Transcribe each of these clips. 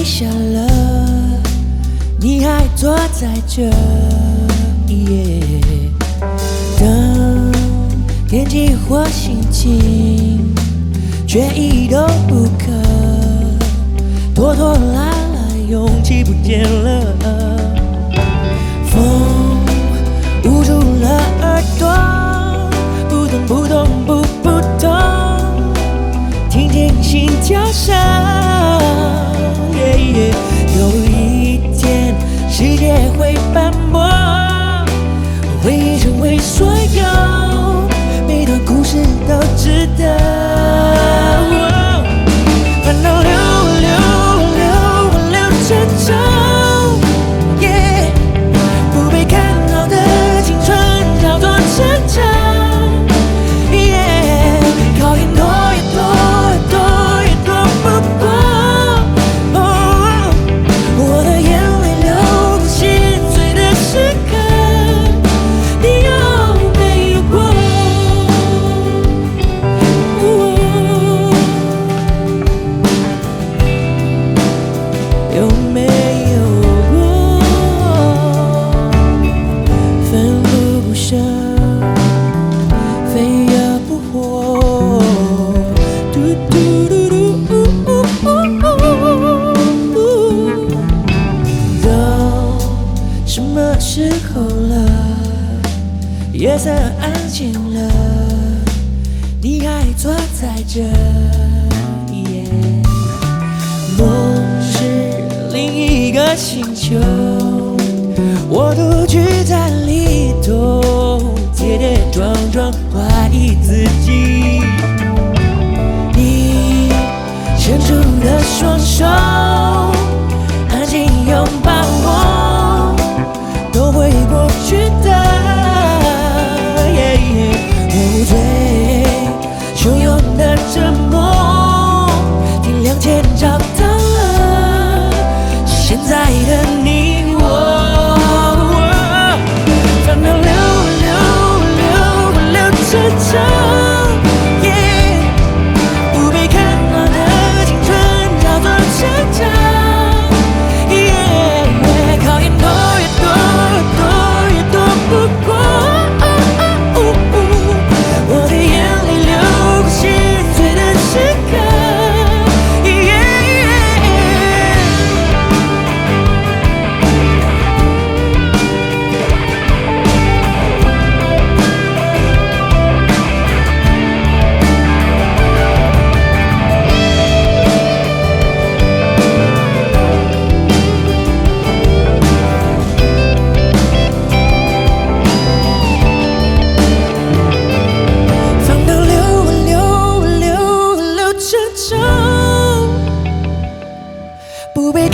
罩褪下了，你还坐在这。等天气或心情，却一都不可。拖拖拉拉，勇气不见了。风捂住了耳朵，不痛不痛不不痛，听见心跳声。有一天，世界会时候了？夜色安静了，你还坐在这。梦是另一个星球，我独居在里头，跌跌撞撞，怀疑自己。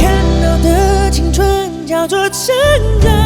看到的青春叫做成长。